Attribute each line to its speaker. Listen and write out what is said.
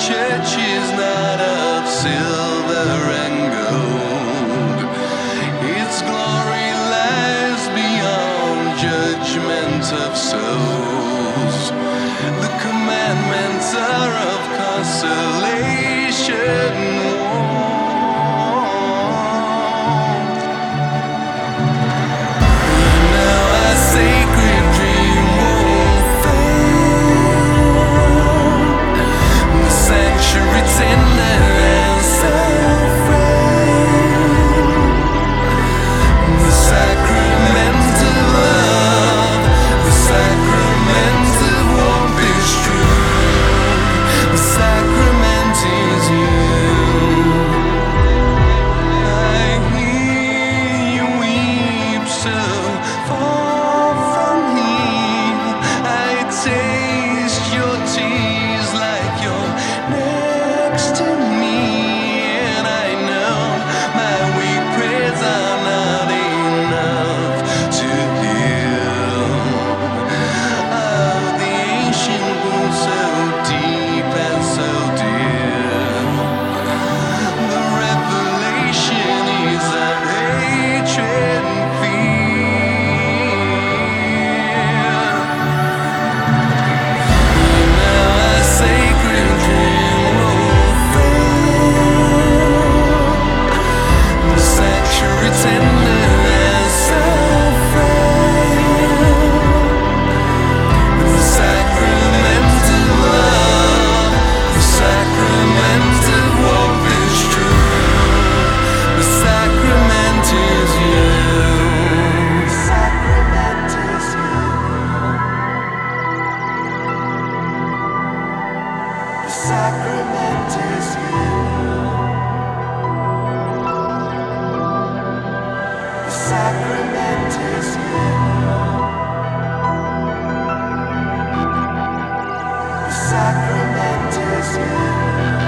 Speaker 1: church is not of silver and gold. Its glory lies beyond judgment of souls. The commandments are of consolation. is you.